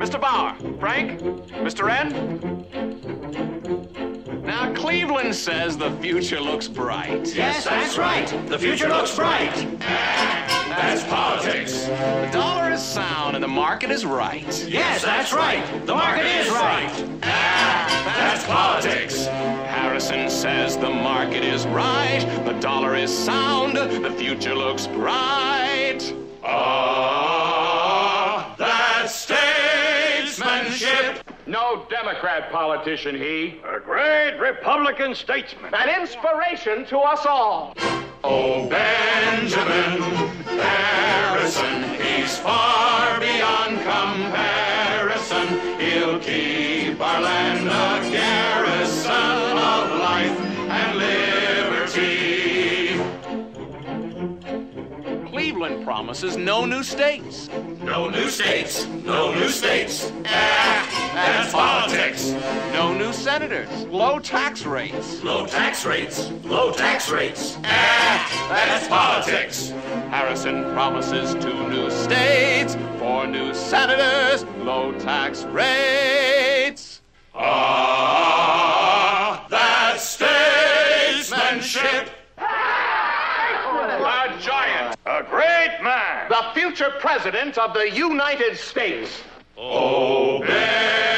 Mr. Bauer, Frank, Mr. N. Now, Cleveland says the future looks bright. Yes, that's right. The future looks bright. That's politics. The dollar is sound and the market is right. Yes, that's right. The market is right. That's politics. Harrison says the market is right. The dollar is sound. The future looks bright. Ah, No Democrat politician, he. A great Republican statesman. An inspiration to us all. Oh, Benjamin Harrison, he's far beyond comparison. He'll keep our land a Cleveland promises no new states. No new states, no new states. Ah, that's politics. No new senators. Low tax rates. Low tax rates, low tax rates. Ah, that's politics. Harrison promises two new states, four new senators, low tax rates. Ah, that's statesmanship. A great man. The future president of the United States. Benjamin